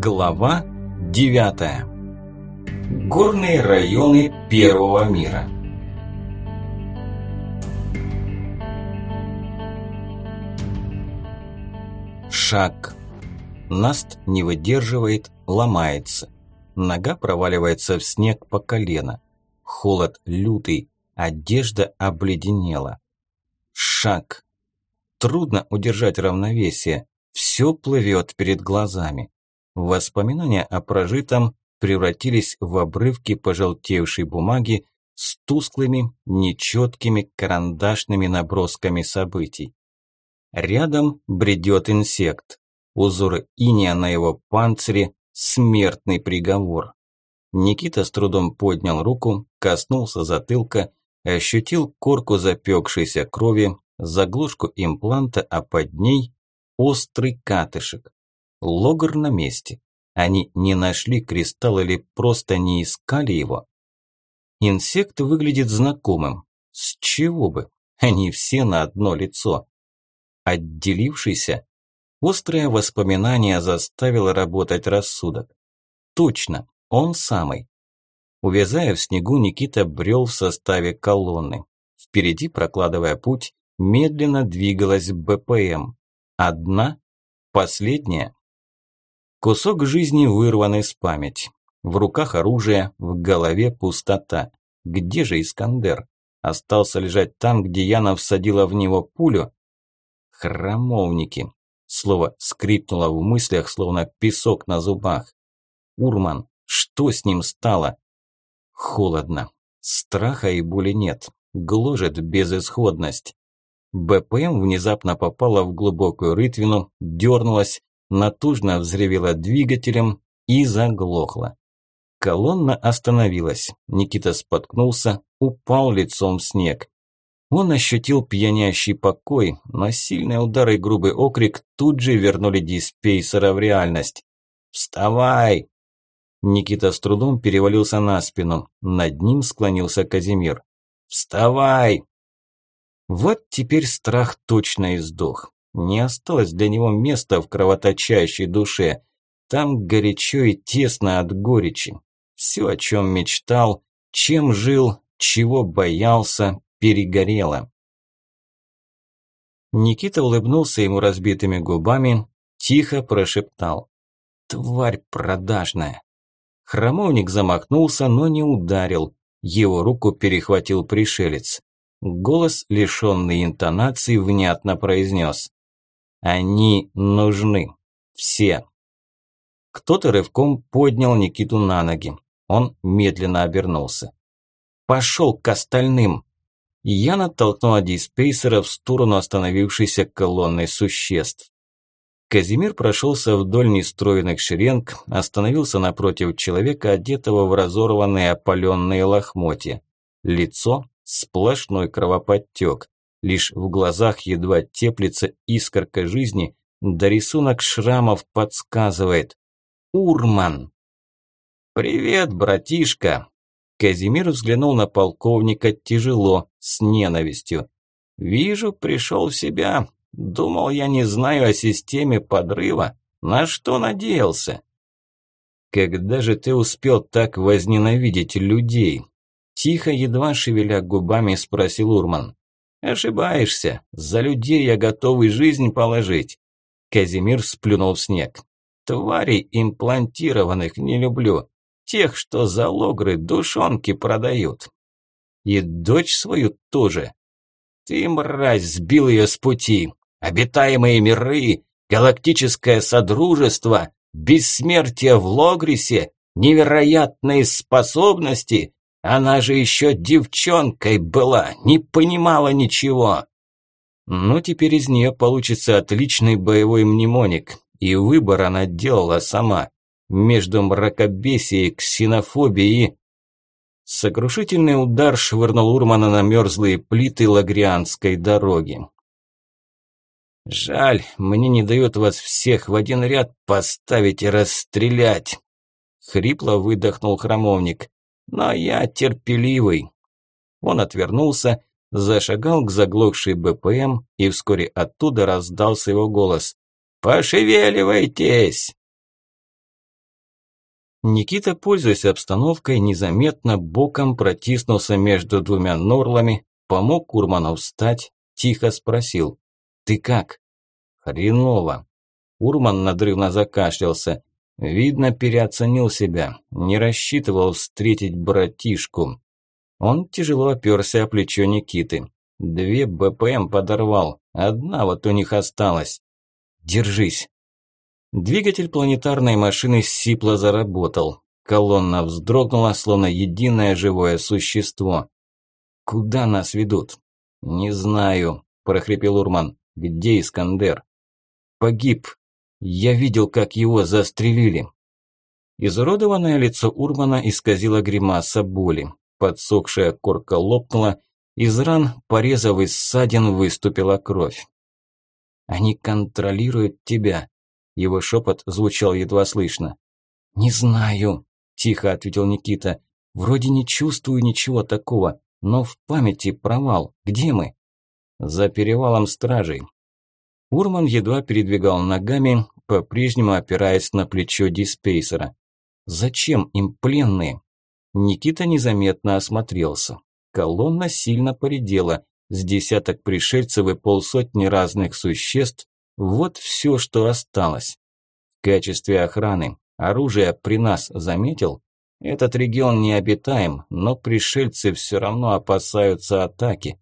Глава 9. Горные районы Первого мира. Шаг. Наст не выдерживает, ломается. Нога проваливается в снег по колено. Холод лютый, одежда обледенела. Шаг. Трудно удержать равновесие. Все плывет перед глазами. Воспоминания о прожитом превратились в обрывки пожелтевшей бумаги с тусклыми, нечеткими карандашными набросками событий. Рядом бредет инсект. Узор иния на его панцире – смертный приговор. Никита с трудом поднял руку, коснулся затылка, ощутил корку запекшейся крови, заглушку импланта, а под ней – острый катышек. Логр на месте. Они не нашли кристалл или просто не искали его. Инсект выглядит знакомым. С чего бы? Они все на одно лицо. Отделившийся. Острое воспоминание заставило работать рассудок. Точно, он самый. Увязая в снегу, Никита брел в составе колонны. Впереди, прокладывая путь, медленно двигалась БПМ. Одна, последняя. Кусок жизни вырван из памяти. В руках оружие, в голове пустота. Где же Искандер? Остался лежать там, где Яна всадила в него пулю? Храмовники. Слово скрипнуло в мыслях, словно песок на зубах. Урман. Что с ним стало? Холодно. Страха и боли нет. Гложет безысходность. БПМ внезапно попала в глубокую рытвину, дернулась, натужно взревела двигателем и заглохла. Колонна остановилась. Никита споткнулся, упал лицом в снег. Он ощутил пьянящий покой, но сильные удары и грубый окрик тут же вернули диспейсера в реальность. «Вставай!» Никита с трудом перевалился на спину. Над ним склонился Казимир. «Вставай!» Вот теперь страх точно издох. Не осталось для него места в кровоточащей душе. Там горячо и тесно от горечи. Все, о чем мечтал, чем жил, чего боялся, перегорело. Никита улыбнулся ему разбитыми губами, тихо прошептал. «Тварь продажная!» Хромовник замахнулся, но не ударил. Его руку перехватил пришелец. Голос, лишенный интонации, внятно произнес. Они нужны. Все. Кто-то рывком поднял Никиту на ноги. Он медленно обернулся. «Пошел к остальным!» Яна толкнула диспейсера в сторону остановившейся колонны существ. Казимир прошелся вдоль нестроенных шеренг, остановился напротив человека, одетого в разорванные опаленные лохмотья. Лицо – сплошной кровоподтек. Лишь в глазах едва теплится искорка жизни, да рисунок шрамов подсказывает. Урман! «Привет, братишка!» Казимир взглянул на полковника тяжело, с ненавистью. «Вижу, пришел в себя. Думал, я не знаю о системе подрыва. На что надеялся?» «Когда же ты успел так возненавидеть людей?» Тихо, едва шевеля губами, спросил Урман. «Ошибаешься. За людей я готов и жизнь положить». Казимир сплюнул в снег. «Тварей имплантированных не люблю. Тех, что за логры душонки продают. И дочь свою тоже. Ты, мразь, сбил ее с пути. Обитаемые миры, галактическое содружество, бессмертие в Логрисе, невероятные способности, она же еще девчонкой была, не понимала ничего. Ну, теперь из нее получится отличный боевой мнемоник. И выбор она делала сама. Между мракобесией, ксенофобией. Сокрушительный удар швырнул Урмана на мерзлые плиты лагрианской дороги. «Жаль, мне не дают вас всех в один ряд поставить и расстрелять!» Хрипло выдохнул храмовник. Но я терпеливый. Он отвернулся, зашагал к заглохшей БПМ, и вскоре оттуда раздался его голос. «Пошевеливайтесь!» Никита, пользуясь обстановкой, незаметно боком протиснулся между двумя норлами, помог Урману встать, тихо спросил. «Ты как?» «Хреново». Урман надрывно закашлялся. Видно, переоценил себя, не рассчитывал встретить братишку. Он тяжело оперся о плечо Никиты. Две БПМ подорвал, одна вот у них осталась. Держись. Двигатель планетарной машины сипло заработал. Колонна вздрогнула, словно единое живое существо. «Куда нас ведут?» «Не знаю», – прохрипел Урман. «Где Искандер?» «Погиб. Я видел, как его застрелили». Изуродованное лицо Урмана исказило гримаса боли. Подсохшая корка лопнула, из ран, порезов и ссадин, выступила кровь. Они контролируют тебя. Его шепот звучал едва слышно. Не знаю, тихо ответил Никита. Вроде не чувствую ничего такого, но в памяти провал. Где мы? За перевалом стражей. Урман едва передвигал ногами, по-прежнему опираясь на плечо диспейсера. Зачем им пленные? Никита незаметно осмотрелся. Колонна сильно поредела, с десяток пришельцев и полсотни разных существ – вот все, что осталось. В качестве охраны оружие при нас заметил? Этот регион необитаем, но пришельцы все равно опасаются атаки.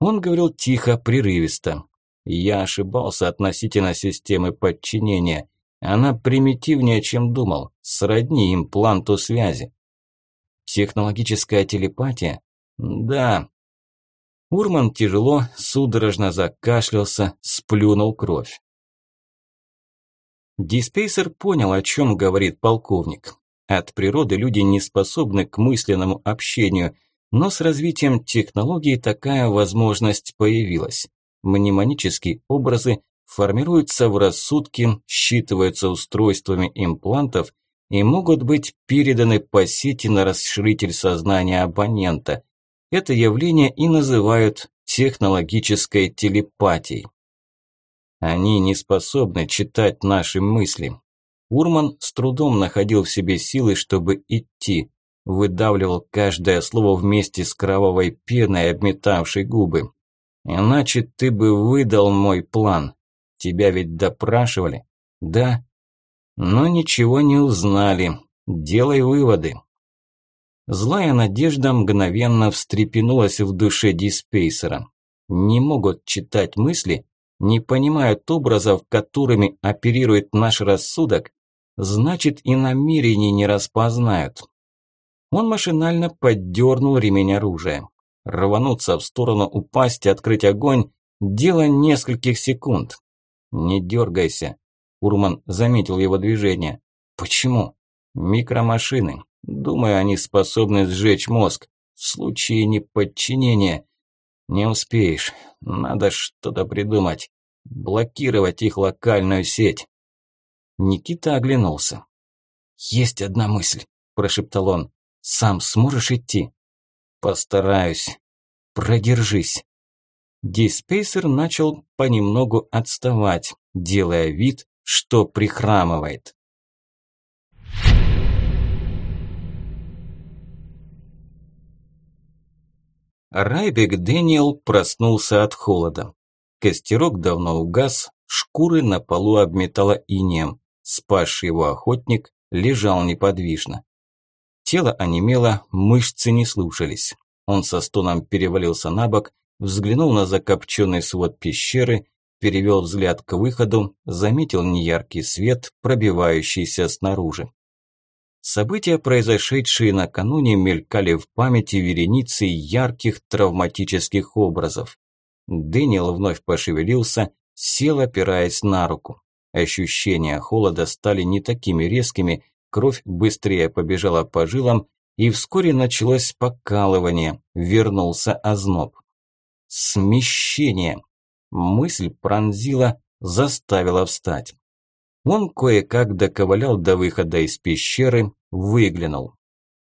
Он говорил тихо, прерывисто. Я ошибался относительно системы подчинения. Она примитивнее, чем думал, сродни импланту связи. Технологическая телепатия? Да, Урман тяжело, судорожно закашлялся, сплюнул кровь. Диспейсер понял, о чем говорит полковник. От природы люди не способны к мысленному общению, но с развитием технологий такая возможность появилась. Мнемонические образы формируются в рассудке, считываются устройствами имплантов и могут быть переданы по сети на расширитель сознания абонента. Это явление и называют технологической телепатией. Они не способны читать наши мысли. Урман с трудом находил в себе силы, чтобы идти, выдавливал каждое слово вместе с кровавой пеной, обметавшей губы. Иначе ты бы выдал мой план. Тебя ведь допрашивали? Да. Но ничего не узнали. Делай выводы. Злая надежда мгновенно встрепенулась в душе диспейсера. Не могут читать мысли, не понимают образов, которыми оперирует наш рассудок, значит и намерений не распознают. Он машинально поддернул ремень оружия. Рвануться в сторону, упасть и открыть огонь – дело нескольких секунд. «Не дергайся», – Урман заметил его движение. «Почему?» «Микромашины. Думаю, они способны сжечь мозг. В случае неподчинения. Не успеешь. Надо что-то придумать. Блокировать их локальную сеть. Никита оглянулся. «Есть одна мысль», – прошептал он. «Сам сможешь идти?» «Постараюсь. Продержись». Диспейсер начал понемногу отставать, делая вид, что прихрамывает. Райбек Дэниел проснулся от холода. Костерок давно угас, шкуры на полу обметало инеем. Спасший его охотник лежал неподвижно. Тело онемело, мышцы не слушались. Он со стоном перевалился на бок, взглянул на закопченный свод пещеры, перевел взгляд к выходу, заметил неяркий свет, пробивающийся снаружи. События, произошедшие накануне, мелькали в памяти вереницы ярких травматических образов. Дэниел вновь пошевелился, сел, опираясь на руку. Ощущения холода стали не такими резкими, кровь быстрее побежала по жилам, и вскоре началось покалывание, вернулся озноб. Смещение. Мысль пронзила, заставила встать. Он кое-как доковылял до выхода из пещеры, выглянул.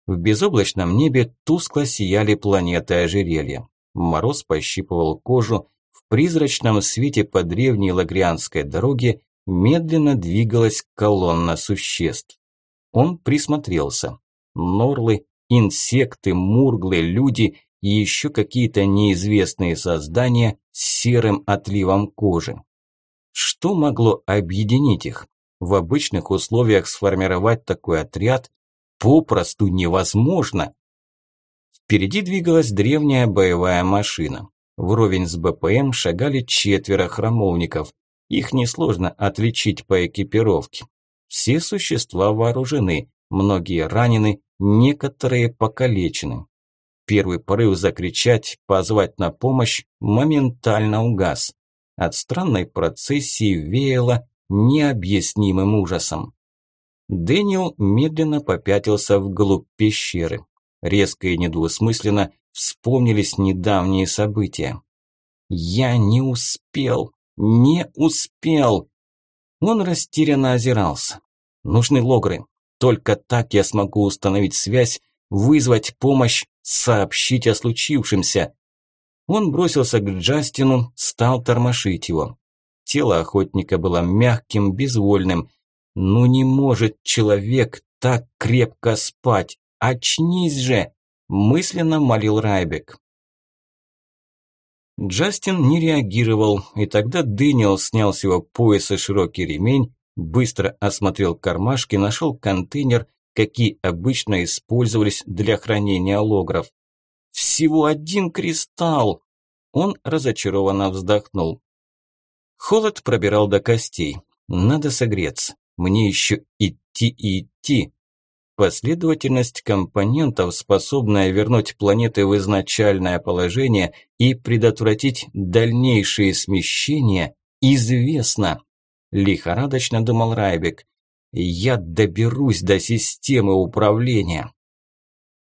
В безоблачном небе тускло сияли планеты ожерелья. Мороз пощипывал кожу, в призрачном свете по древней лагрианской дороге медленно двигалась колонна существ. Он присмотрелся. Норлы, инсекты, мурглы, люди и еще какие-то неизвестные создания с серым отливом кожи. Что могло объединить их? В обычных условиях сформировать такой отряд попросту невозможно. Впереди двигалась древняя боевая машина. Вровень с БПМ шагали четверо храмовников. Их несложно отличить по экипировке. Все существа вооружены, многие ранены, некоторые покалечены. Первый порыв закричать, позвать на помощь моментально угас. От странной процессии веяло необъяснимым ужасом. Дэниел медленно попятился вглубь пещеры. Резко и недвусмысленно вспомнились недавние события. «Я не успел! Не успел!» Он растерянно озирался. «Нужны логры. Только так я смогу установить связь, вызвать помощь, сообщить о случившемся». Он бросился к Джастину, стал тормошить его. Тело охотника было мягким, безвольным. «Ну не может человек так крепко спать! Очнись же!» – мысленно молил Райбек. Джастин не реагировал, и тогда Дэниел снял с его пояса широкий ремень, быстро осмотрел кармашки, нашел контейнер, какие обычно использовались для хранения логров. «Всего один кристалл!» Он разочарованно вздохнул. Холод пробирал до костей. Надо согреться. Мне еще идти и идти. Последовательность компонентов, способная вернуть планеты в изначальное положение и предотвратить дальнейшие смещения, известна. Лихорадочно думал Райбек. Я доберусь до системы управления.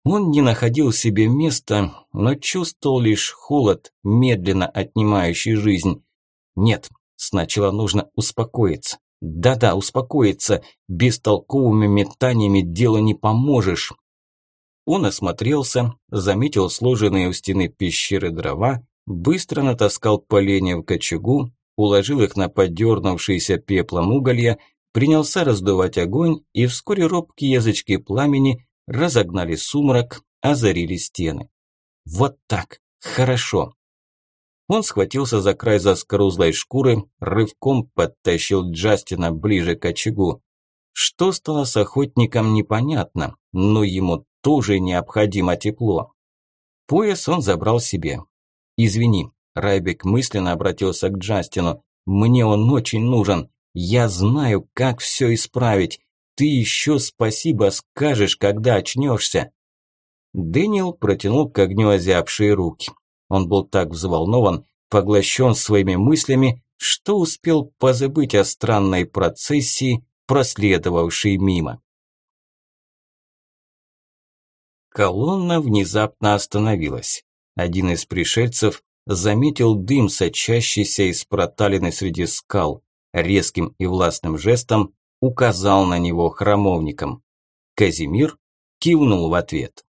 Он не находил себе места, но чувствовал лишь холод, медленно отнимающий жизнь. Нет, сначала нужно успокоиться. Да-да, успокоиться. Бестолковыми метаниями делу не поможешь. Он осмотрелся, заметил сложенные у стены пещеры дрова, быстро натаскал поленья в кочегу, уложил их на подернувшиеся пеплом уголья, принялся раздувать огонь, и вскоре робкие язычки пламени разогнали сумрак, озарили стены. Вот так, хорошо. Он схватился за край заскорузлой шкуры, рывком подтащил Джастина ближе к очагу. Что стало с охотником, непонятно, но ему тоже необходимо тепло. Пояс он забрал себе. «Извини», – Райбек мысленно обратился к Джастину, – «мне он очень нужен. Я знаю, как все исправить. Ты еще спасибо скажешь, когда очнешься». Дэниел протянул к огню озябшие руки. Он был так взволнован, поглощен своими мыслями, что успел позабыть о странной процессии, проследовавшей мимо. Колонна внезапно остановилась. Один из пришельцев заметил дым, сочащийся из проталины среди скал, резким и властным жестом указал на него храмовником. Казимир кивнул в ответ.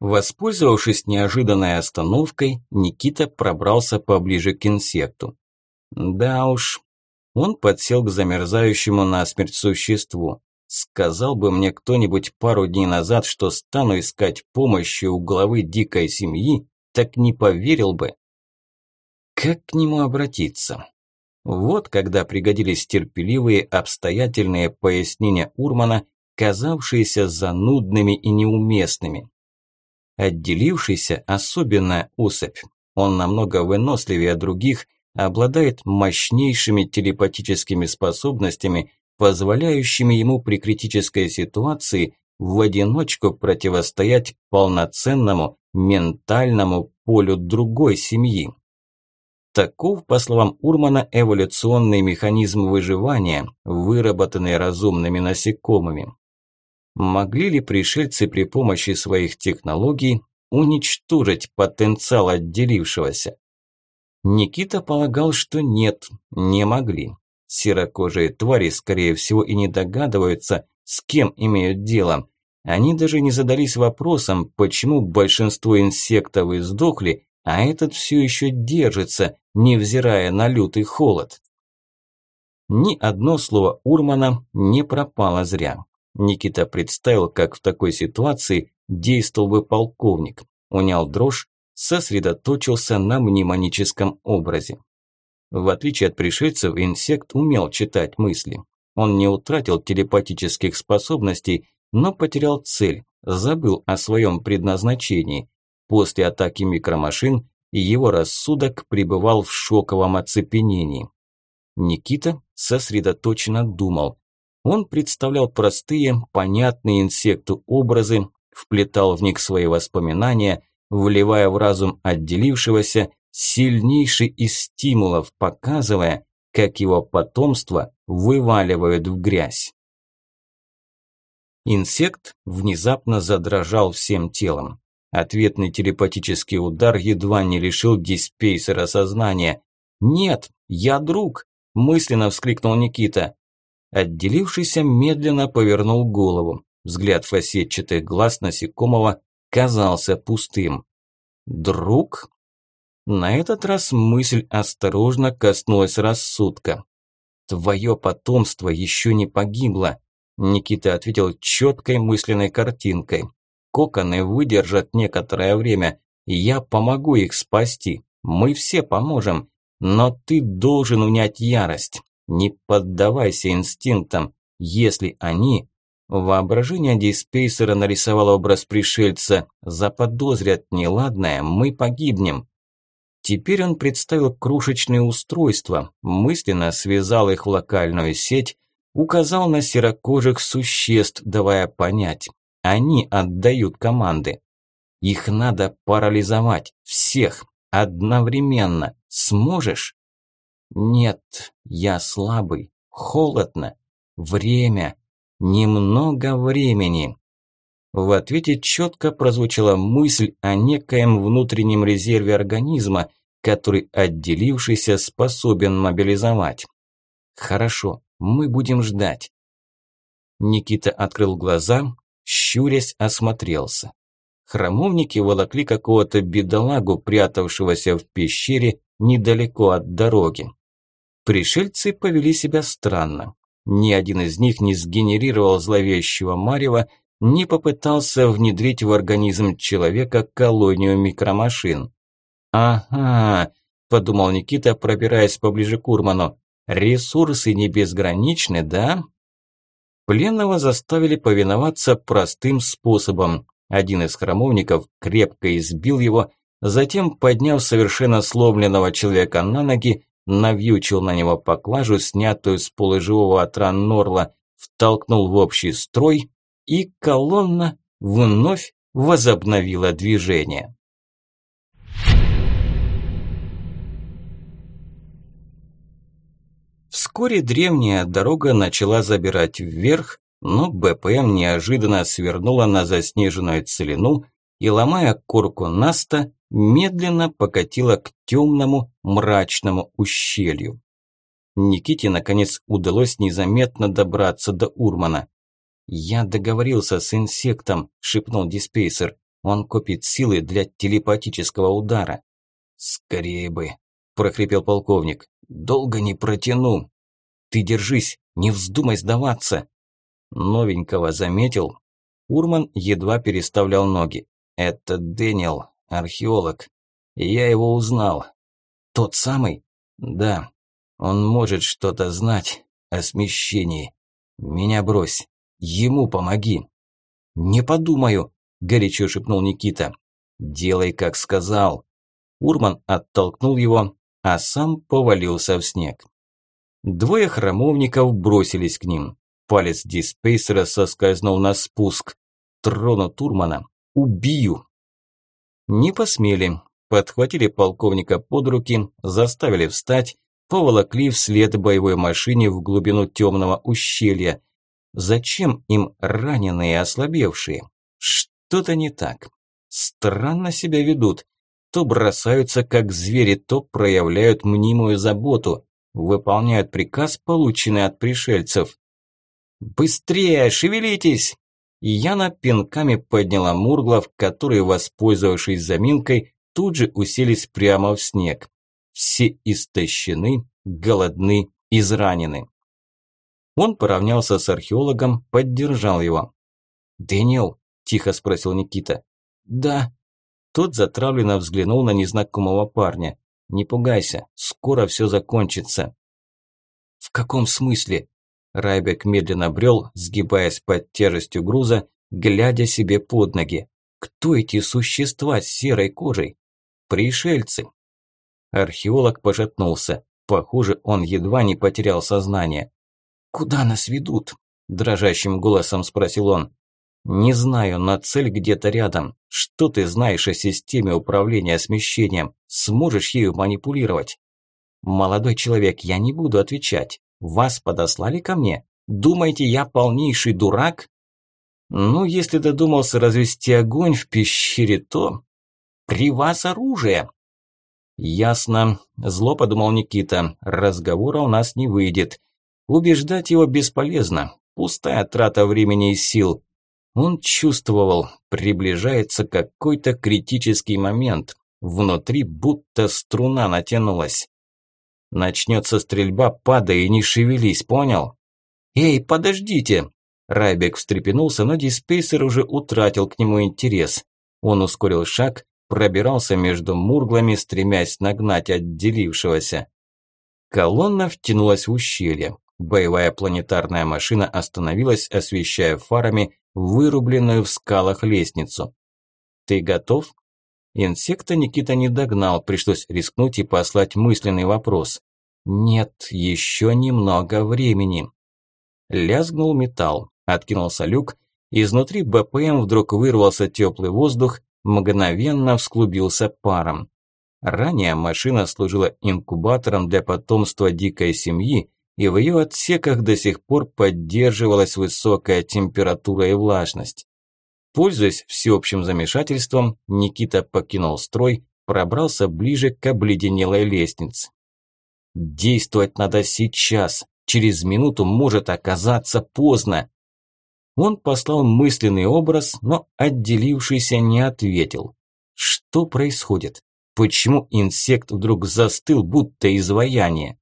Воспользовавшись неожиданной остановкой, Никита пробрался поближе к инсекту. Да уж, он подсел к замерзающему насмерть существу. Сказал бы мне кто-нибудь пару дней назад, что стану искать помощи у главы дикой семьи, так не поверил бы. Как к нему обратиться? Вот когда пригодились терпеливые, обстоятельные пояснения Урмана, казавшиеся занудными и неуместными. Отделившийся особенная особь. Он намного выносливее других, обладает мощнейшими телепатическими способностями, позволяющими ему при критической ситуации в одиночку противостоять полноценному ментальному полю другой семьи. Таков, по словам Урмана, эволюционный механизм выживания, выработанный разумными насекомыми. Могли ли пришельцы при помощи своих технологий уничтожить потенциал отделившегося? Никита полагал, что нет, не могли. Серокожие твари, скорее всего, и не догадываются, с кем имеют дело. Они даже не задались вопросом, почему большинство инсектов издохли, а этот все еще держится, невзирая на лютый холод. Ни одно слово Урмана не пропало зря. Никита представил, как в такой ситуации действовал бы полковник. Унял дрожь, сосредоточился на мнемоническом образе. В отличие от пришельцев, инсект умел читать мысли. Он не утратил телепатических способностей, но потерял цель, забыл о своем предназначении. После атаки микромашин его рассудок пребывал в шоковом оцепенении. Никита сосредоточенно думал. Он представлял простые, понятные инсекту образы, вплетал в них свои воспоминания, вливая в разум отделившегося сильнейший из стимулов, показывая, как его потомство вываливают в грязь. Инсект внезапно задрожал всем телом. Ответный телепатический удар едва не лишил диспейсера сознания. «Нет, я друг!» – мысленно вскрикнул Никита. Отделившийся медленно повернул голову. Взгляд фасетчатых глаз насекомого казался пустым. «Друг?» На этот раз мысль осторожно коснулась рассудка. «Твое потомство еще не погибло», – Никита ответил четкой мысленной картинкой. «Коконы выдержат некоторое время, и я помогу их спасти. Мы все поможем, но ты должен унять ярость. Не поддавайся инстинктам, если они Воображение диспейсера нарисовало образ пришельца. Заподозрят неладное, мы погибнем. Теперь он представил крошечные устройства, мысленно связал их в локальную сеть, указал на серокожих существ, давая понять. Они отдают команды. Их надо парализовать. Всех. Одновременно. Сможешь? Нет, я слабый. Холодно. Время. Немного времени. В ответе четко прозвучала мысль о некоем внутреннем резерве организма, который отделившийся способен мобилизовать. Хорошо, мы будем ждать. Никита открыл глаза, щурясь осмотрелся. Храмовники волокли какого-то бедолагу, прятавшегося в пещере недалеко от дороги. Пришельцы повели себя странно. Ни один из них не сгенерировал зловещего марева, не попытался внедрить в организм человека колонию микромашин. «Ага», – подумал Никита, пробираясь поближе к Урману, – «ресурсы не безграничны, да?» Пленного заставили повиноваться простым способом. Один из храмовников крепко избил его, затем, подняв совершенно сломленного человека на ноги, навьючил на него поклажу, снятую с полуживого от ран Норла, втолкнул в общий строй, и колонна вновь возобновила движение. Вскоре древняя дорога начала забирать вверх, но БПМ неожиданно свернула на заснеженную целину и, ломая корку Наста, медленно покатила к темному мрачному ущелью. Никите, наконец, удалось незаметно добраться до Урмана. «Я договорился с инсектом», – шепнул диспейсер. «Он копит силы для телепатического удара». «Скорее бы», – прохрипел полковник. «Долго не протяну». «Ты держись, не вздумай сдаваться». Новенького заметил. Урман едва переставлял ноги. «Это Дэниел, археолог. Я его узнал. Тот самый? Да. Он может что-то знать о смещении. Меня брось. Ему помоги. Не подумаю, горячо шепнул Никита. Делай, как сказал. Урман оттолкнул его, а сам повалился в снег. Двое храмовников бросились к ним. Палец диспейсера соскользнул на спуск. Трону Турмана. Убью! Не посмели. Подхватили полковника под руки, заставили встать, поволокли вслед боевой машине в глубину темного ущелья. Зачем им раненые и ослабевшие? Что-то не так. Странно себя ведут. То бросаются как звери, то проявляют мнимую заботу, выполняют приказ, полученный от пришельцев. «Быстрее, шевелитесь!» Яна пинками подняла Мурглов, которые, воспользовавшись заминкой, тут же уселись прямо в снег. все истощены, голодны, изранены. Он поравнялся с археологом, поддержал его. «Дэниел?» – тихо спросил Никита. «Да». Тот затравленно взглянул на незнакомого парня. «Не пугайся, скоро все закончится». «В каком смысле?» Райбек медленно брел, сгибаясь под тяжестью груза, глядя себе под ноги. «Кто эти существа с серой кожей?» «Пришельцы». Археолог пошатнулся. Похоже, он едва не потерял сознание. «Куда нас ведут?» – дрожащим голосом спросил он. «Не знаю, но цель где-то рядом. Что ты знаешь о системе управления смещением? Сможешь ею манипулировать?» «Молодой человек, я не буду отвечать. Вас подослали ко мне? Думаете, я полнейший дурак?» «Ну, если додумался развести огонь в пещере, то...» «При вас оружие!» «Ясно», – зло подумал Никита. «Разговора у нас не выйдет. Убеждать его бесполезно. Пустая трата времени и сил. Он чувствовал, приближается какой-то критический момент. Внутри будто струна натянулась. Начнется стрельба, падай и не шевелись, понял? «Эй, подождите!» Райбек встрепенулся, но диспейсер уже утратил к нему интерес. Он ускорил шаг, пробирался между мурглами, стремясь нагнать отделившегося. Колонна втянулась в ущелье. Боевая планетарная машина остановилась, освещая фарами вырубленную в скалах лестницу. «Ты готов?» Инсекта Никита не догнал, пришлось рискнуть и послать мысленный вопрос. «Нет, еще немного времени». Лязгнул металл, откинулся люк, изнутри БПМ вдруг вырвался теплый воздух, мгновенно всклубился паром. Ранее машина служила инкубатором для потомства дикой семьи, и в ее отсеках до сих пор поддерживалась высокая температура и влажность. Пользуясь всеобщим замешательством, Никита покинул строй, пробрался ближе к обледенелой лестнице. Действовать надо сейчас, через минуту может оказаться поздно. Он послал мысленный образ, но отделившийся не ответил. Что происходит? Почему инсект вдруг застыл, будто изваяние?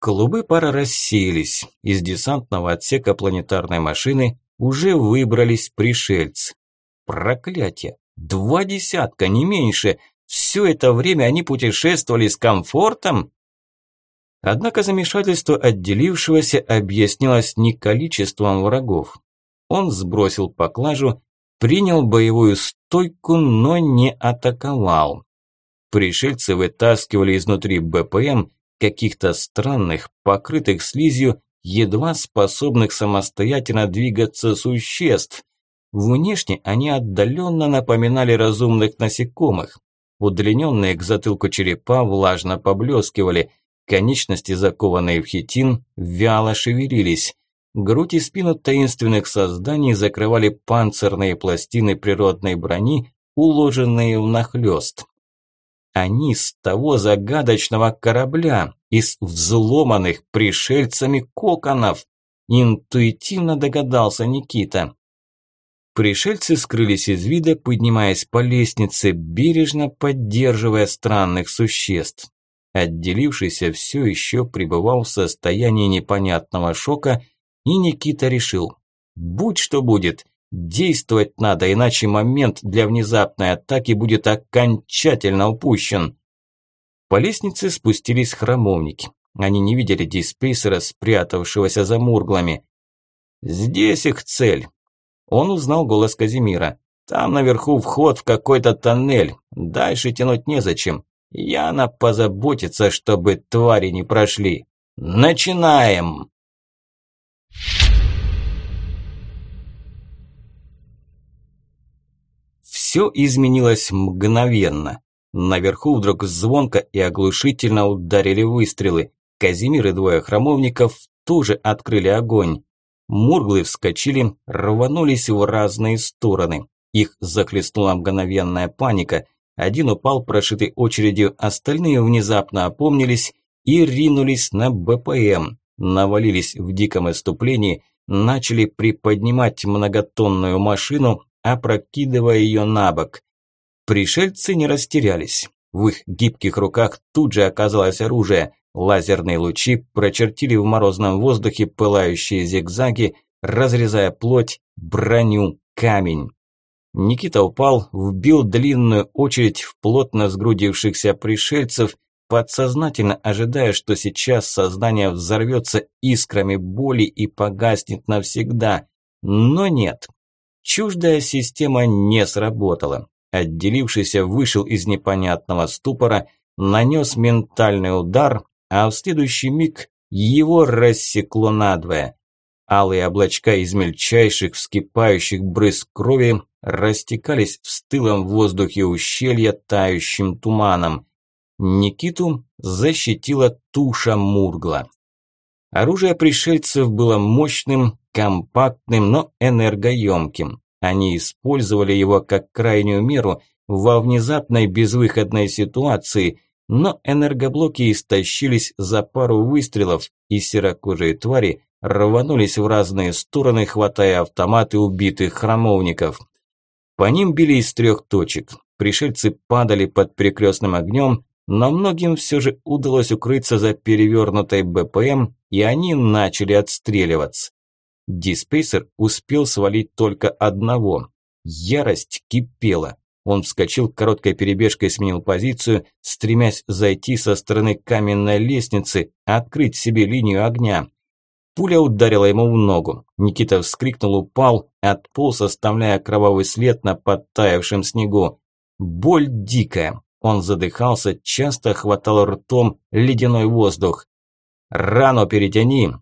Клубы пара рассеялись. Из десантного отсека планетарной машины уже выбрались пришельцы. Проклятие! Два десятка, не меньше. Все это время они путешествовали с комфортом? Однако замешательство отделившегося объяснилось не количеством врагов. Он сбросил поклажу, принял боевую стойку, но не атаковал. Пришельцы вытаскивали изнутри БПМ каких-то странных, покрытых слизью, едва способных самостоятельно двигаться существ. Внешне они отдаленно напоминали разумных насекомых. Удлиненные к затылку черепа влажно поблескивали, конечности, закованные в хитин, вяло шевелились. Грудь и спину таинственных созданий закрывали панцирные пластины природной брони, уложенные внахлёст. Они с того загадочного корабля, из взломанных пришельцами коконов. Интуитивно догадался Никита. Пришельцы скрылись из вида, поднимаясь по лестнице, бережно поддерживая странных существ. Отделившийся все еще пребывал в состоянии непонятного шока, и Никита решил, будь что будет, Действовать надо, иначе момент для внезапной атаки будет окончательно упущен. По лестнице спустились храмовники. Они не видели диспейсера, спрятавшегося за мурглами. «Здесь их цель». Он узнал голос Казимира. «Там наверху вход в какой-то тоннель. Дальше тянуть незачем. Яна позаботится, чтобы твари не прошли. Начинаем!» Все изменилось мгновенно. Наверху вдруг звонко и оглушительно ударили выстрелы. Казимир и двое храмовников тоже открыли огонь. Мурглы вскочили, рванулись в разные стороны. Их захлестнула мгновенная паника. Один упал, прошитый очередью, остальные внезапно опомнились и ринулись на БПМ. Навалились в диком иступлении, начали приподнимать многотонную машину, опрокидывая ее на бок. Пришельцы не растерялись. В их гибких руках тут же оказалось оружие. Лазерные лучи прочертили в морозном воздухе пылающие зигзаги, разрезая плоть, броню, камень. Никита упал, вбил длинную очередь в плотно сгрудившихся пришельцев, подсознательно ожидая, что сейчас сознание взорвется искрами боли и погаснет навсегда. Но нет. Чуждая система не сработала. Отделившийся вышел из непонятного ступора, нанес ментальный удар, а в следующий миг его рассекло надвое. Алые облачка из мельчайших вскипающих брызг крови растекались в стылом воздухе ущелья тающим туманом. Никиту защитила туша Мургла. Оружие пришельцев было мощным, компактным, но энергоемким. Они использовали его как крайнюю меру во внезапной безвыходной ситуации, но энергоблоки истощились за пару выстрелов, и серокожие твари рванулись в разные стороны, хватая автоматы убитых храмовников. По ним били из трех точек. Пришельцы падали под перекрестным огнем, но многим все же удалось укрыться за перевернутой БПМ, и они начали отстреливаться. Диспейсер успел свалить только одного. Ярость кипела. Он вскочил короткой перебежкой, сменил позицию, стремясь зайти со стороны каменной лестницы, открыть себе линию огня. Пуля ударила ему в ногу. Никита вскрикнул, упал, отполз, оставляя кровавый след на подтаявшем снегу. Боль дикая. Он задыхался, часто хватал ртом ледяной воздух. «Рану перетяни!»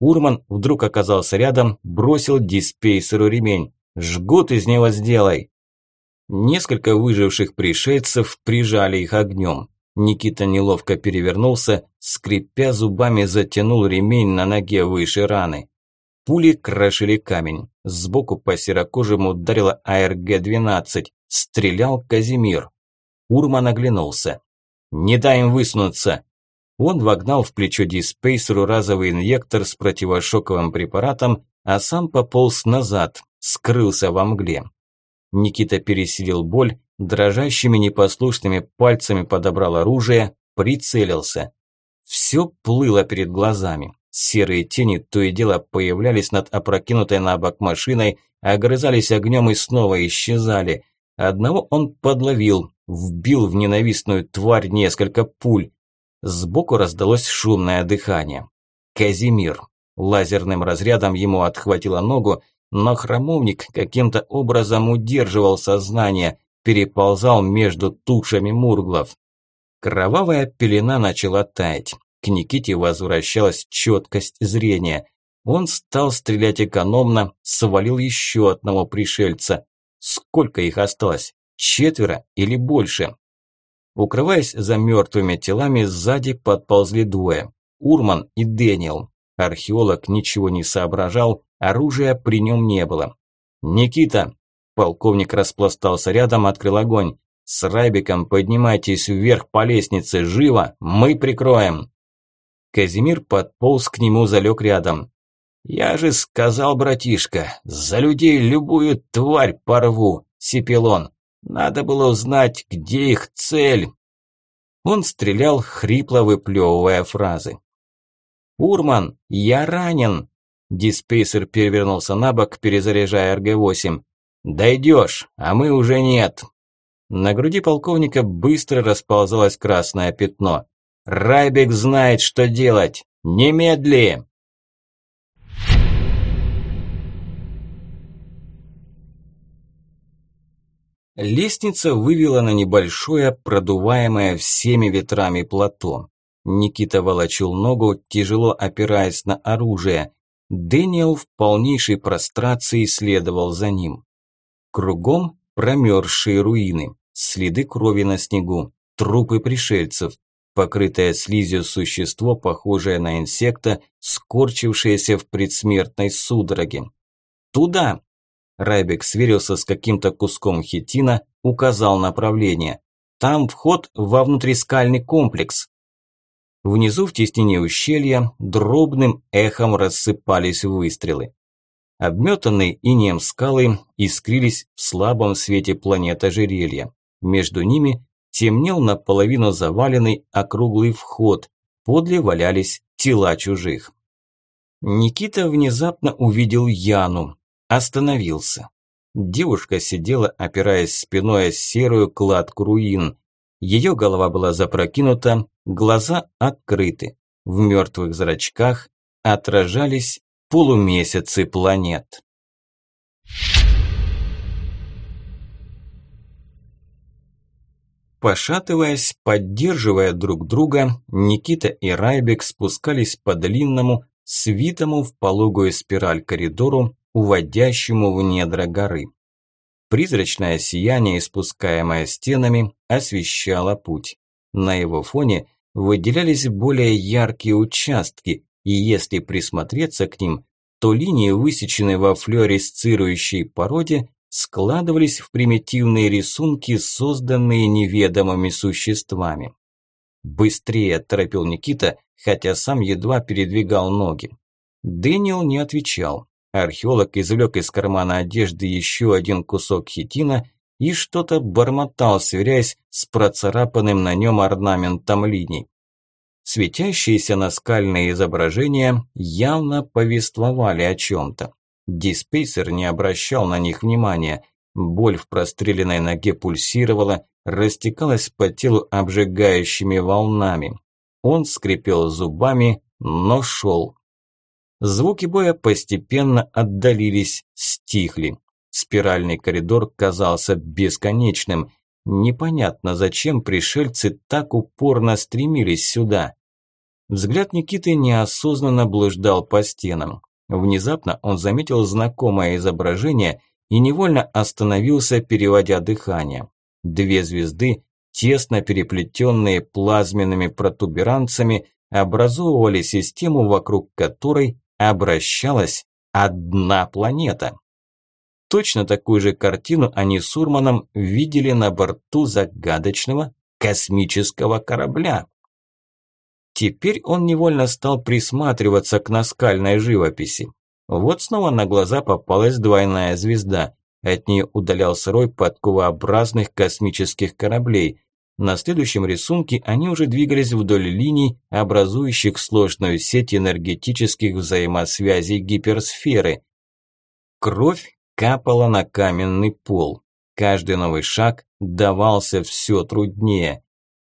Урман вдруг оказался рядом, бросил диспейсеру ремень. «Жгут из него сделай!» Несколько выживших пришельцев прижали их огнем. Никита неловко перевернулся, скрипя зубами затянул ремень на ноге выше раны. Пули крошили камень. Сбоку по серокожему ударила АРГ-12. Стрелял Казимир. Урман оглянулся. «Не дай им высунуться!» Он вогнал в плечо диспейсеру разовый инъектор с противошоковым препаратом, а сам пополз назад, скрылся во мгле. Никита пересилил боль, дрожащими непослушными пальцами подобрал оружие, прицелился. Все плыло перед глазами. Серые тени то и дело появлялись над опрокинутой на бок машиной, огрызались огнем и снова исчезали. Одного он подловил, вбил в ненавистную тварь несколько пуль. Сбоку раздалось шумное дыхание. Казимир. Лазерным разрядом ему отхватило ногу, но храмовник каким-то образом удерживал сознание, переползал между тушами мурглов. Кровавая пелена начала таять. К Никите возвращалась четкость зрения. Он стал стрелять экономно, свалил еще одного пришельца. Сколько их осталось? Четверо или больше? Укрываясь за мертвыми телами, сзади подползли двое. Урман и Дэниел. Археолог ничего не соображал, оружия при нем не было. «Никита!» Полковник распластался рядом, открыл огонь. «С Райбиком поднимайтесь вверх по лестнице, живо! Мы прикроем!» Казимир подполз к нему, залег рядом. «Я же сказал, братишка, за людей любую тварь порву!» – сипел он. Надо было узнать, где их цель. Он стрелял, хрипло выплевывая фразы. «Урман, я ранен!» Диспейсер перевернулся на бок, перезаряжая РГ-8. «Дойдешь, а мы уже нет!» На груди полковника быстро расползалось красное пятно. «Райбек знает, что делать! Немедли!» Лестница вывела на небольшое, продуваемое всеми ветрами плато. Никита волочил ногу, тяжело опираясь на оружие. Дэниел в полнейшей прострации следовал за ним. Кругом промерзшие руины, следы крови на снегу, трупы пришельцев, покрытое слизью существо, похожее на инсекта, скорчившееся в предсмертной судороге. «Туда!» Райбек сверился с каким-то куском хитина, указал направление. Там вход во внутрискальный комплекс. Внизу в теснине ущелья дробным эхом рассыпались выстрелы. Обметанные инеем скалы искрились в слабом свете планет ожерелья. Между ними темнел наполовину заваленный округлый вход, подле валялись тела чужих. Никита внезапно увидел Яну, остановился. Девушка сидела, опираясь спиной о серую кладку руин. Ее голова была запрокинута, глаза открыты. В мертвых зрачках отражались полумесяцы планет. Пошатываясь, поддерживая друг друга, Никита и Райбек спускались по длинному, свитому в пологую спираль коридору, уводящему в недра горы. Призрачное сияние, испускаемое стенами, освещало путь. На его фоне выделялись более яркие участки, и если присмотреться к ним, то линии, высеченные во флюоресцирующей породе, складывались в примитивные рисунки, созданные неведомыми существами. «Быстрее!» – торопил Никита, хотя сам едва передвигал ноги. Дэниел не отвечал. Археолог извлек из кармана одежды еще один кусок хитина и что-то бормотал, сверяясь с процарапанным на нем орнаментом линий. Светящиеся наскальные изображения явно повествовали о чем-то. Диспейсер не обращал на них внимания. Боль в простреленной ноге пульсировала, растекалась по телу обжигающими волнами. Он скрипел зубами, но шел. Звуки боя постепенно отдалились, стихли. Спиральный коридор казался бесконечным. Непонятно, зачем пришельцы так упорно стремились сюда. Взгляд Никиты неосознанно блуждал по стенам. Внезапно он заметил знакомое изображение и невольно остановился, переводя дыхание. Две звезды, тесно переплетенные плазменными протуберанцами, образовывали систему, вокруг которой обращалась одна планета. Точно такую же картину они с Урманом видели на борту загадочного космического корабля. Теперь он невольно стал присматриваться к наскальной живописи. Вот снова на глаза попалась двойная звезда. От нее удалялся рой подковообразных космических кораблей. На следующем рисунке они уже двигались вдоль линий, образующих сложную сеть энергетических взаимосвязей гиперсферы. Кровь капала на каменный пол. Каждый новый шаг давался все труднее.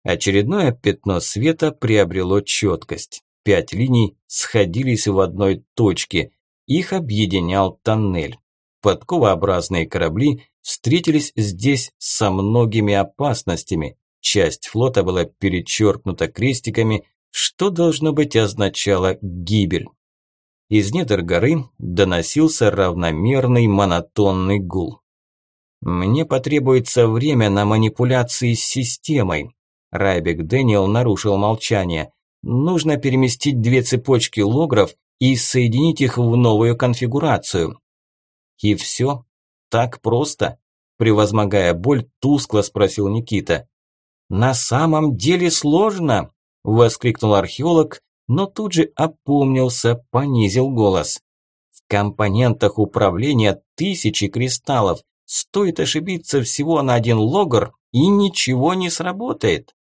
Очередное пятно света приобрело четкость. Пять линий сходились в одной точке. Их объединял тоннель. Подковообразные корабли встретились здесь со многими опасностями. Часть флота была перечеркнута крестиками, что должно быть означало гибель. Из недр горы доносился равномерный монотонный гул. Мне потребуется время на манипуляции с системой. Райбек Дэниел нарушил молчание. Нужно переместить две цепочки логров и соединить их в новую конфигурацию. И все? Так просто? Превозмогая боль, тускло спросил Никита. «На самом деле сложно!» – воскликнул археолог, но тут же опомнился, понизил голос. В компонентах управления тысячи кристаллов. Стоит ошибиться всего на один логр, и ничего не сработает.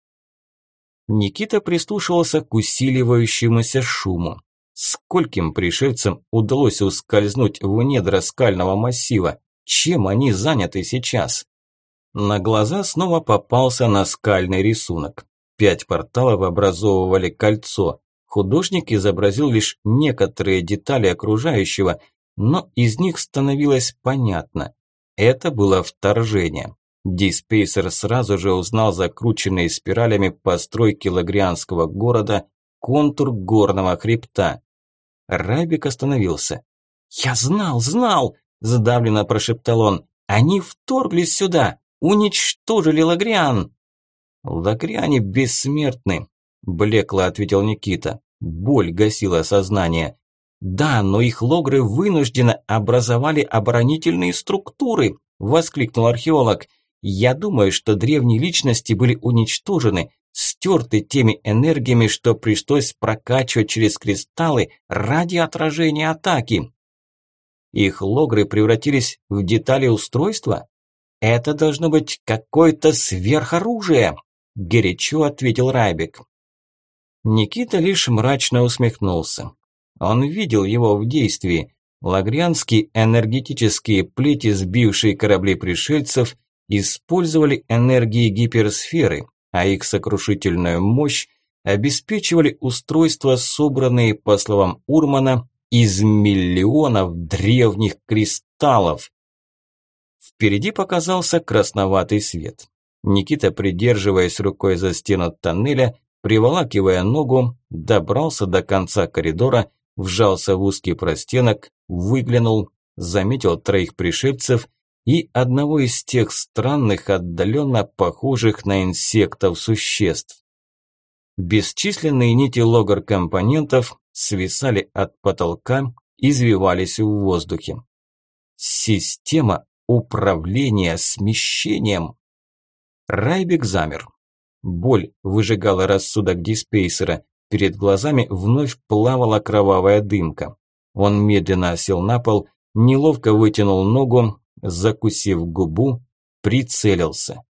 Никита прислушивался к усиливающемуся шуму. Скольким пришельцам удалось ускользнуть в недра скального массива? Чем они заняты сейчас? На глаза снова попался наскальный рисунок. Пять порталов образовывали кольцо. Художник изобразил лишь некоторые детали окружающего, но из них становилось понятно. Это было вторжение. Диспейсер сразу же узнал закрученные спиралями постройки лагрианского города, контур горного хребта. Райбик остановился. «Я знал, знал!» – сдавленно прошептал он. «Они вторглись сюда, уничтожили Лагриан!» «Лагриане бессмертны», – блекло ответил Никита. Боль гасила сознание. «Да, но их логры вынужденно образовали оборонительные структуры», – воскликнул археолог. «Я думаю, что древние личности были уничтожены, стерты теми энергиями, что пришлось прокачивать через кристаллы ради отражения атаки». Их логры превратились в детали устройства? Это должно быть какое-то сверхоружие. – горячо ответил Райбек. Никита лишь мрачно усмехнулся. Он видел его в действии. Лагрянские энергетические плети, сбившие корабли пришельцев, использовали энергии гиперсферы, а их сокрушительную мощь обеспечивали устройства, собранные, по словам Урмана, из миллионов древних кристаллов. Впереди показался красноватый свет. Никита, придерживаясь рукой за стену тоннеля, приволакивая ногу, добрался до конца коридора, вжался в узкий простенок, выглянул, заметил троих пришельцев и одного из тех странных, отдаленно похожих на инсектов существ. Бесчисленные нити логар-компонентов свисали от потолка, извивались в воздухе. Система управления смещением. Райбек замер. Боль выжигала рассудок диспейсера. Перед глазами вновь плавала кровавая дымка. Он медленно осел на пол, неловко вытянул ногу, закусив губу, прицелился.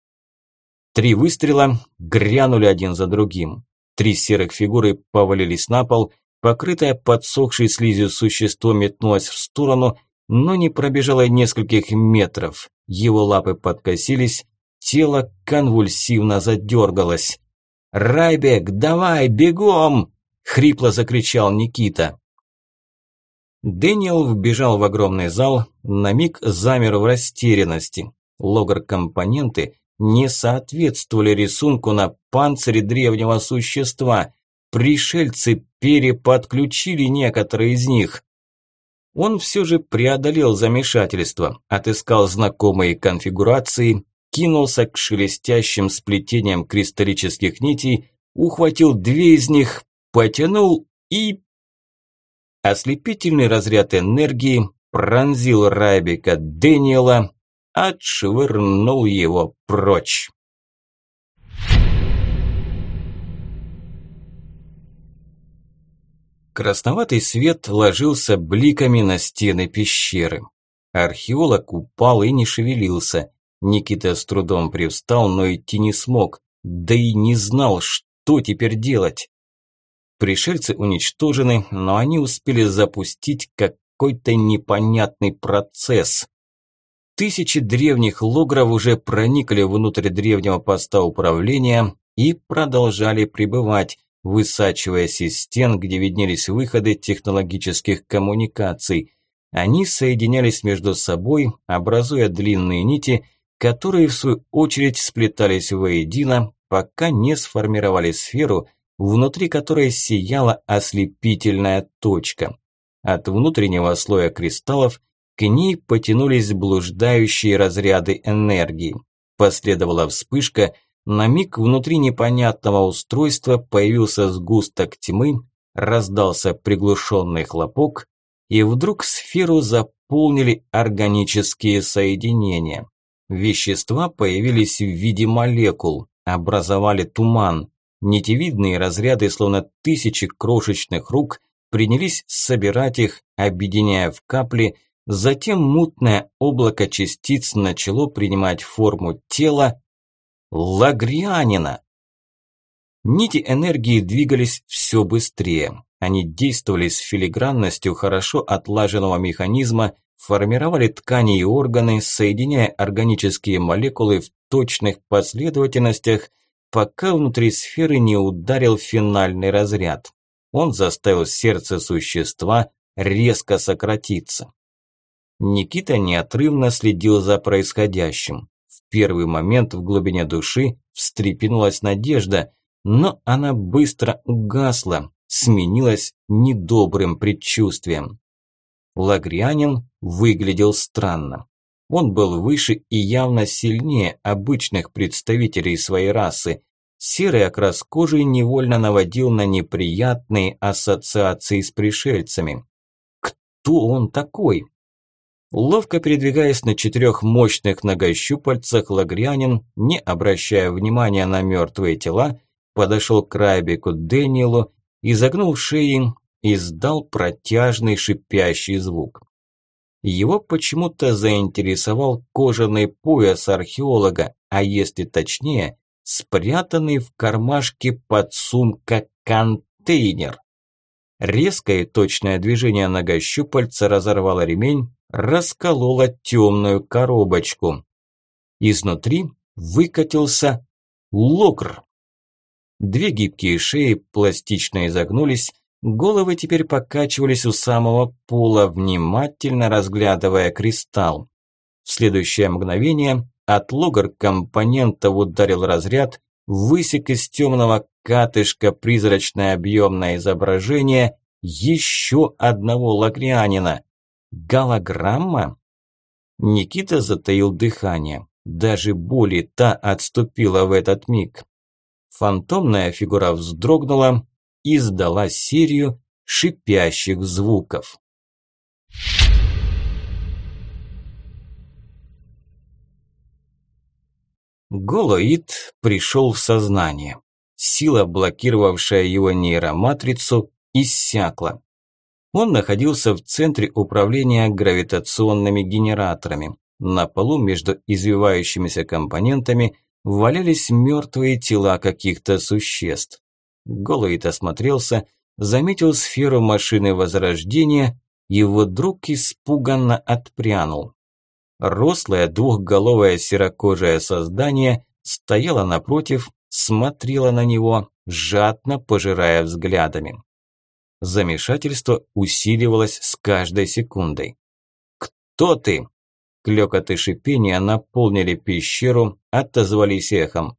Три выстрела грянули один за другим. Три серых фигуры повалились на пол, покрытое подсохшей слизью существо метнулось в сторону, но не пробежало нескольких метров. Его лапы подкосились, тело конвульсивно задергалось. «Райбек, давай, бегом!» – хрипло закричал Никита. Дэниел вбежал в огромный зал, на миг замер в растерянности. Логар-компоненты не соответствовали рисунку на панцире древнего существа. Пришельцы переподключили некоторые из них. Он все же преодолел замешательство, отыскал знакомые конфигурации, кинулся к шелестящим сплетениям кристаллических нитей, ухватил две из них, потянул и Ослепительный разряд энергии пронзил Райбека Дэниела, отшвырнул его прочь. Красноватый свет ложился бликами на стены пещеры. Археолог упал и не шевелился. Никита с трудом привстал, но идти не смог, да и не знал, что теперь делать. Пришельцы уничтожены, но они успели запустить какой-то непонятный процесс. Тысячи древних логров уже проникли внутрь древнего поста управления и продолжали пребывать, высачиваясь из стен, где виднелись выходы технологических коммуникаций. Они соединялись между собой, образуя длинные нити, которые в свою очередь сплетались воедино, пока не сформировали сферу – внутри которой сияла ослепительная точка. От внутреннего слоя кристаллов к ней потянулись блуждающие разряды энергии. Последовала вспышка, на миг внутри непонятного устройства появился сгусток тьмы, раздался приглушенный хлопок, и вдруг сферу заполнили органические соединения. Вещества появились в виде молекул, образовали туман. Нитевидные разряды, словно тысячи крошечных рук, принялись собирать их, объединяя в капли, затем мутное облако частиц начало принимать форму тела Лагрианина. Нити энергии двигались все быстрее. Они действовали с филигранностью хорошо отлаженного механизма, формировали ткани и органы, соединяя органические молекулы в точных последовательностях – пока внутри сферы не ударил финальный разряд. Он заставил сердце существа резко сократиться. Никита неотрывно следил за происходящим. Первый момент в глубине души встрепенулась надежда, но она быстро угасла, сменилась недобрым предчувствием. Лагрианин выглядел странно. Он был выше и явно сильнее обычных представителей своей расы. Серый окрас кожи невольно наводил на неприятные ассоциации с пришельцами. Кто он такой? Ловко передвигаясь на четырех мощных ногощупальцах, Лагрянин, не обращая внимания на мертвые тела, подошел к Райбеку Дэниелу, изогнул шеи, и издал протяжный шипящий звук. Его почему-то заинтересовал кожаный пояс археолога, а если точнее, спрятанный в кармашке подсумка контейнер. Резкое и точное движение нога щупальца разорвало ремень, раскололо темную коробочку. Изнутри выкатился логр. Две гибкие шеи пластично изогнулись, головы теперь покачивались у самого пола, внимательно разглядывая кристалл. В следующее мгновение от логр-компонента ударил разряд, высек из темного катышка призрачное объемное изображение еще одного лагрианина. Голограмма? Никита затаил дыхание. Даже боли та отступила в этот миг. Фантомная фигура вздрогнула и издала серию шипящих звуков. Голоид пришел в сознание. Сила, блокировавшая его нейроматрицу, иссякла. Он находился в центре управления гравитационными генераторами. На полу между извивающимися компонентами валялись мертвые тела каких-то существ. Голоид осмотрелся, заметил сферу машины Возрождения и вдруг испуганно отпрянул. Рослое двухголовое серокожее создание стояло напротив, смотрело на него, жадно пожирая взглядами. Замешательство усиливалось с каждой секундой. «Кто ты?» Клёкот и шипение наполнили пещеру, отозвались эхом.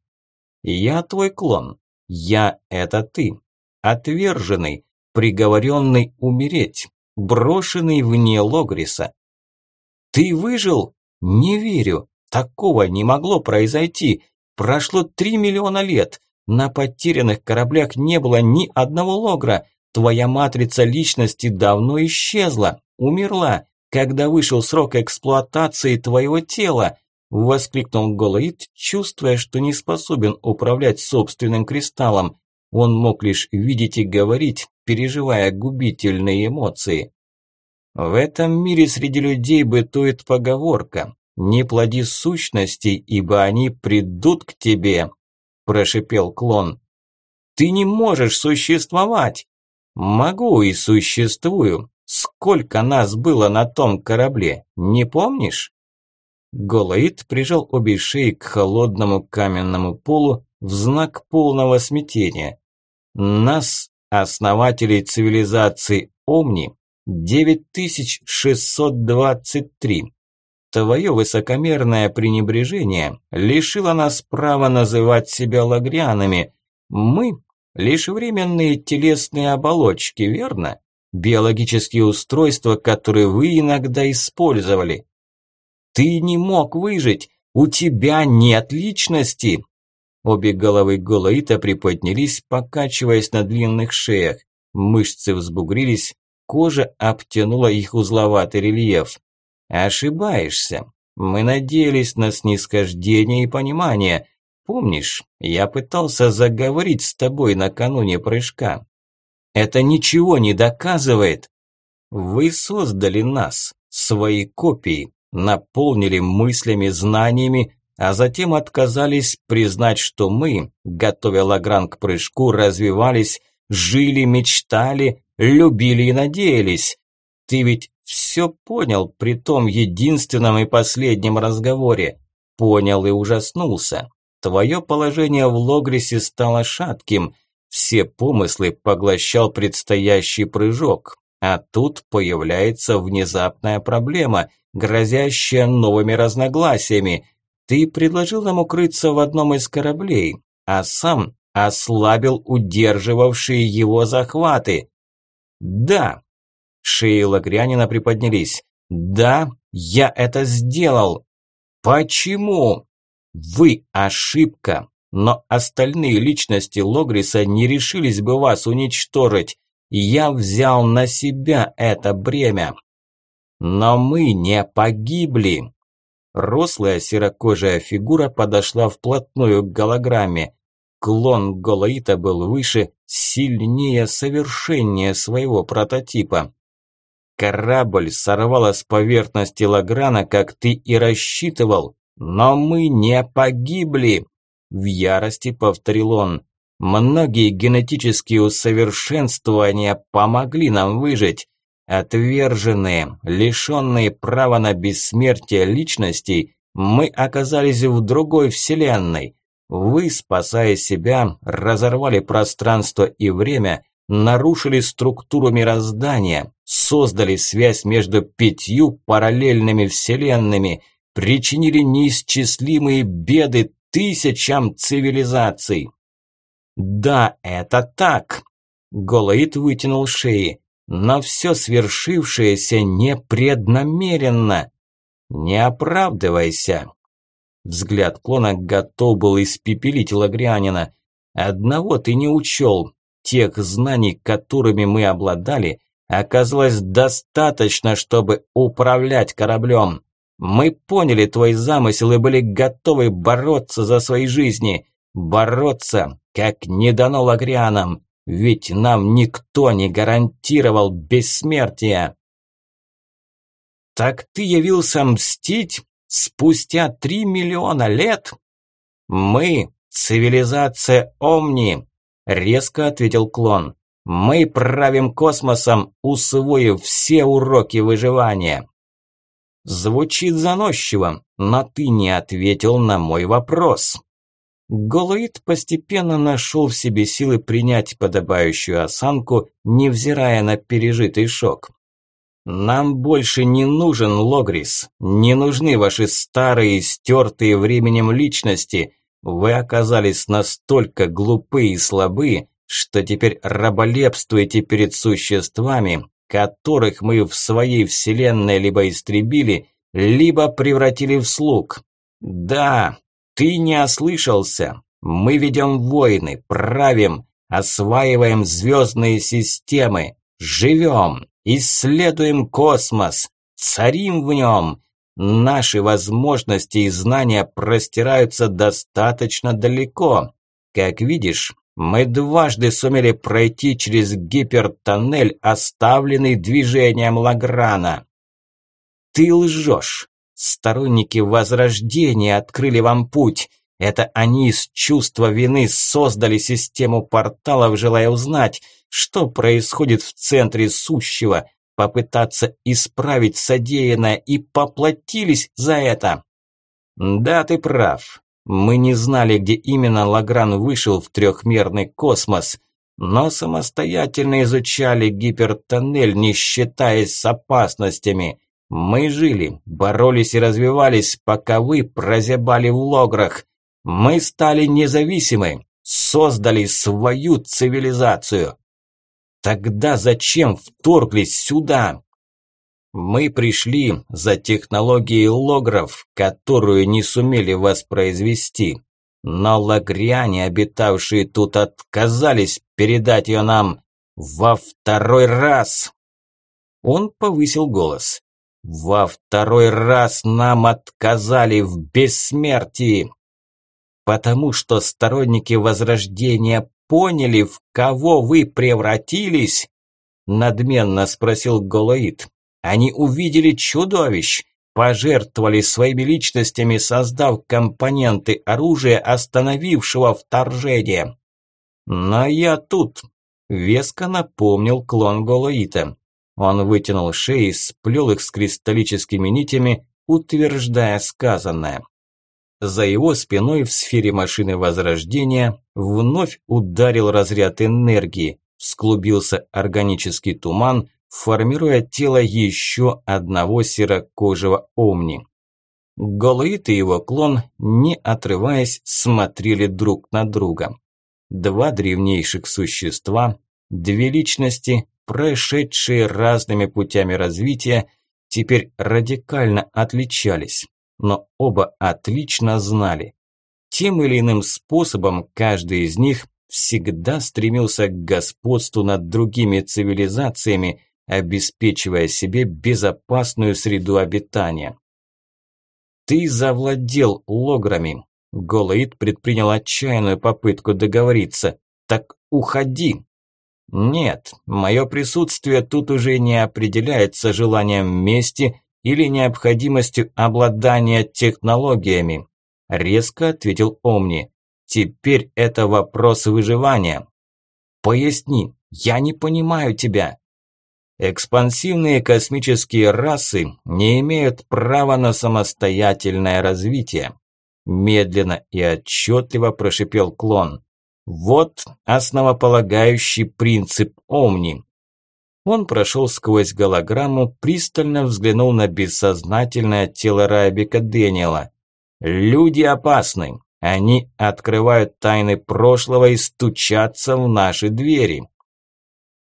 «Я твой клон. Я – это ты. Отверженный, приговоренный умереть, брошенный вне Логриса. Ты выжил? Не верю. Такого не могло произойти. Прошло три миллиона лет. На потерянных кораблях не было ни одного логра. Твоя матрица личности давно исчезла, умерла когда вышел срок эксплуатации твоего тела!» – воскликнул Голоид, чувствуя, что не способен управлять собственным кристаллом. Он мог лишь видеть и говорить, переживая губительные эмоции. В этом мире среди людей бытует поговорка «Не плоди сущностей, ибо они придут к тебе», – прошипел клон. «Ты не можешь существовать!» «Могу и существую, Сколько нас было на том корабле, не помнишь? Голоид прижал обе шеи к холодному каменному полу в знак полного смятения. Нас, основателей цивилизации Омни, 9623. Твое высокомерное пренебрежение лишило нас права называть себя лагрианами. Мы – лишь временные телесные оболочки, верно? биологические устройства, которые вы иногда использовали. Ты не мог выжить, у тебя нет личности. Обе головы Голоита приподнялись, покачиваясь на длинных шеях. Мышцы взбугрились, кожа обтянула их узловатый рельеф. Ошибаешься. Мы надеялись на снисхождение и понимание. Помнишь, я пытался заговорить с тобой накануне прыжка. Это ничего не доказывает. Вы создали нас, свои копии, наполнили мыслями, знаниями, а затем отказались признать, что мы, готовя Лагран к прыжку, развивались, жили, мечтали, любили и надеялись. Ты ведь все понял при том единственном и последнем разговоре. Понял и ужаснулся. Твое положение в Логрисе стало шатким. Все помыслы поглощал предстоящий прыжок, а тут появляется внезапная проблема, грозящая новыми разногласиями. Ты предложил нам укрыться в одном из кораблей, а сам ослабил удерживавшие его захваты. Да, шеи Лагрянина приподнялись. Да, я это сделал. Почему? Вы ошибка. Но остальные личности Логриса не решились бы вас уничтожить. Я взял на себя это бремя. Но мы не погибли. Рослая серокожая фигура подошла вплотную к голограмме. Клон Голоита был выше, сильнее, совершеннее своего прототипа. Корабль сорвало с поверхности Лаграна, как ты и рассчитывал, но мы не погибли. в ярости повторил он. Многие генетические усовершенствования помогли нам выжить. Отверженные, лишенные права на бессмертие личностей, мы оказались в другой вселенной. Вы, спасая себя, разорвали пространство и время, нарушили структуру мироздания, создали связь между пятью параллельными вселенными, причинили неисчислимые беды тысячам цивилизаций. Да, это так. Голоид вытянул шеи. Но все свершившееся непреднамеренно. Не оправдывайся. Взгляд клона готов был испепелить лагрянина. Одного ты не учел. Тех знаний, которыми мы обладали, оказалось достаточно, чтобы управлять кораблем. Мы поняли твой замысел и были готовы бороться за свои жизни. Бороться, как не дано лагрианам. Ведь нам никто не гарантировал бессмертия. Так ты явился мстить спустя три миллиона лет? Мы – цивилизация Омни, резко ответил клон. Мы правим космосом, усвоив все уроки выживания. Звучит заносчиво, но ты не ответил на мой вопрос. Голоид постепенно нашел в себе силы принять подобающую осанку, невзирая на пережитый шок. «Нам больше не нужен Логрис, не нужны ваши старые, стертые временем личности. Вы оказались настолько глупы и слабы, что теперь раболепствуете перед существами, которых мы в своей вселенной либо истребили, либо превратили в слуг. Да, ты не ослышался. Мы ведем войны, правим, осваиваем звездные системы, живем, исследуем космос, царим в нем. Наши возможности и знания простираются достаточно далеко. Как видишь, мы дважды сумели пройти через гипертоннель, оставленный движением Лаграна. Ты лжешь. Сторонники Возрождения открыли вам путь. Это они из чувства вины создали систему порталов, желая узнать, что происходит в центре сущего, попытаться исправить содеянное и поплатились за это. Да, ты прав. Мы не знали, где именно Лагран вышел в трехмерный космос, но самостоятельно изучали гипертоннель, не считаясь с опасностями. Мы жили, боролись и развивались, пока вы прозябали в лограх. Мы стали независимы, создали свою цивилизацию. Тогда зачем вторглись сюда? Мы пришли за технологией логров, которую не сумели воспроизвести. Но лагряне, обитавшие тут, отказались передать ее нам во второй раз. Он повысил голос. Во второй раз нам отказали в бессмертии. Потому что сторонники Возрождения поняли, в кого вы превратились? Надменно спросил Голоид. Они увидели чудовищ, пожертвовали своими личностями, создав компоненты оружия, остановившего вторжение. Но я тут, веско напомнил клон Голоита. Он вытянул шеи, сплел их с кристаллическими нитями, утверждая сказанное. За его спиной в сфере машины Возрождения вновь ударил разряд энергии, склубился органический туман, формируя тело еще одного серокожего омни. Голоид и его клон, не отрываясь, смотрели друг на друга. Два древнейших существа, две личности, прошедшие разными путями развития, теперь радикально отличались, но оба отлично знали. Тем или иным способом каждый из них всегда стремился к господству над другими цивилизациями, обеспечивая себе безопасную среду обитания. «Ты завладел лограми», – Голоид предпринял отчаянную попытку договориться. «Так уходи!» Нет, мое присутствие тут уже не определяется желанием мести или необходимостью обладания технологиями, резко ответил Омни. Теперь это вопрос выживания. Поясни, я не понимаю тебя. Экспансивные космические расы не имеют права на самостоятельное развитие. Медленно и отчетливо прошипел клон. Вот основополагающий принцип Омни. Он прошел сквозь голограмму, пристально взглянул на бессознательное тело Райбека Дэниела. Люди опасны. Они открывают тайны прошлого и стучатся в наши двери.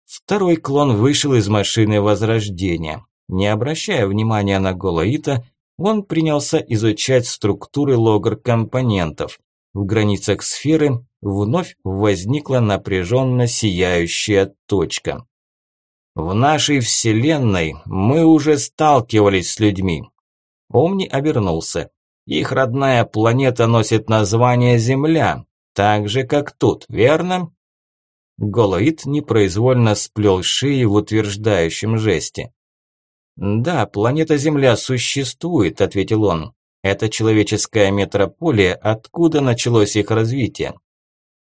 Второй клон вышел из машины Возрождения. Не обращая внимания на Голоита, он принялся изучать структуры логр-компонентов. В границах сферы вновь возникла напряженно сияющая точка. В нашей вселенной мы уже сталкивались с людьми. Омни обернулся. Их родная планета носит название Земля, так же, как тут, верно? Голоид непроизвольно сплел шеи в утверждающем жесте. «Да, планета Земля существует», – ответил он. «Это человеческая метрополия, откуда началось их развитие.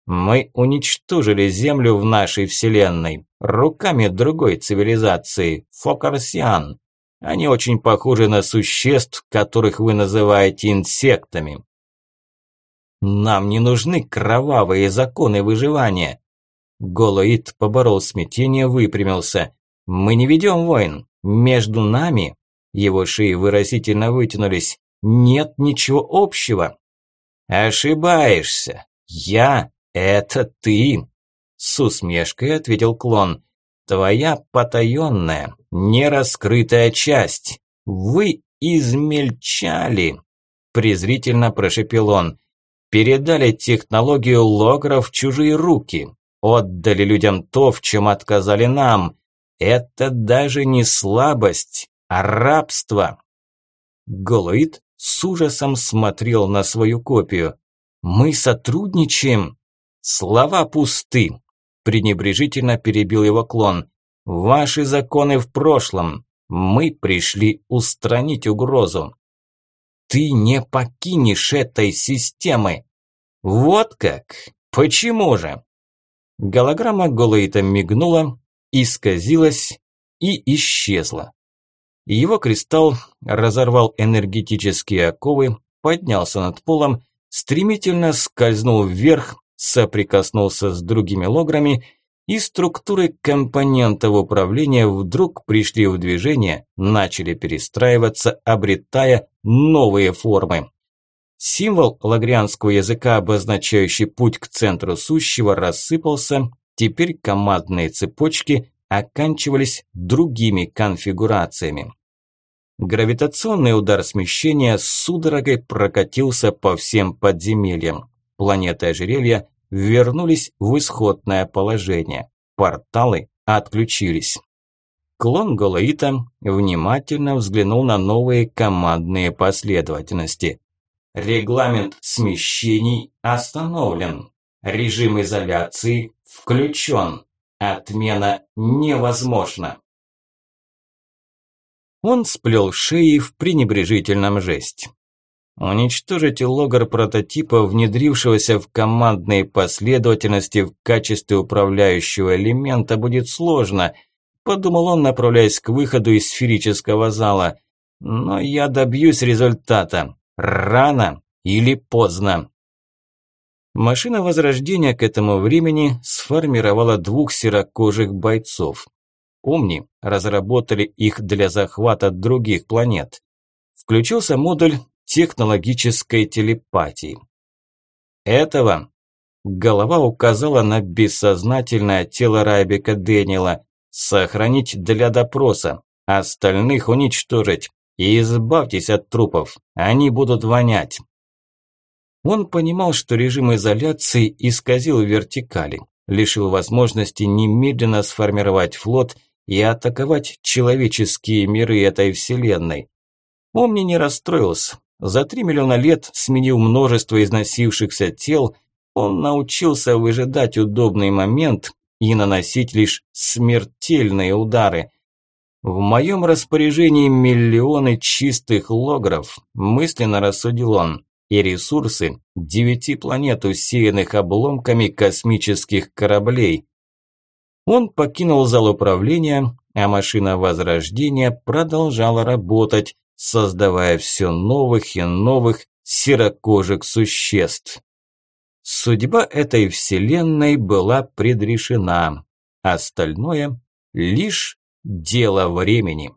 Мы уничтожили Землю в нашей Вселенной, руками другой цивилизации, Фокарсиан. Они очень похожи на существ, которых вы называете инсектами. Нам не нужны кровавые законы выживания. Голоид поборол смятение, выпрямился. Мы не ведем войн. Между нами, его шеи выразительно вытянулись, нет ничего общего. Ошибаешься. Я – это ты. С усмешкой ответил клон. Твоя потаенная, нераскрытая часть. Вы измельчали, презрительно прошепел он. Передали технологию логров в чужие руки. Отдали людям то, в чем отказали нам. Это даже не слабость, а рабство. Голоид с ужасом смотрел на свою копию. Мы сотрудничаем. Слова пусты. Пренебрежительно перебил его клон. Ваши законы в прошлом. Мы пришли устранить угрозу. Ты не покинешь этой системы. Вот как? Почему же? Голограмма Голоита мигнула, исказилась и исчезла. Его кристалл разорвал энергетические оковы, поднялся над полом, стремительно скользнул вверх, соприкоснулся с другими лограми, и структуры компонентов управления вдруг пришли в движение, начали перестраиваться, обретая новые формы. Символ лагрианского языка, обозначающий путь к центру сущего, рассыпался, теперь командные цепочки оканчивались другими конфигурациями. Гравитационный удар смещения с судорогой прокатился по всем подземельям. Планеты ожерелья вернулись в исходное положение. Порталы отключились. Клон Голоита внимательно взглянул на новые командные последовательности. Регламент смещений остановлен. Режим изоляции включен. Отмена невозможна. Он сплел шеи в пренебрежительном жесте. Уничтожить логар прототипа, внедрившегося в командные последовательности в качестве управляющего элемента, будет сложно, подумал он, направляясь к выходу из сферического зала. Но я добьюсь результата. Рано или поздно. Машина Возрождения к этому времени сформировала двух серокожих бойцов. Помни, разработали их для захвата других планет. Включился модуль технологической телепатии. Этого голова указала на бессознательное тело Райбека Дэниела. Сохранить для допроса, остальных уничтожить. И избавьтесь от трупов, они будут вонять. Он понимал, что режим изоляции исказил вертикали, лишил возможности немедленно сформировать флот и атаковать человеческие миры этой вселенной. Омни не расстроился, за три миллиона лет, сменив множество износившихся тел, он научился выжидать удобный момент и наносить лишь смертельные удары. В моем распоряжении миллионы чистых логров, мысленно рассудил он, и ресурсы девяти планет, усеянных обломками космических кораблей. Он покинул зал управления, а машина Возрождения продолжала работать, создавая все новых и новых серокожих существ. Судьба этой вселенной была предрешена, остальное – лишь дело времени.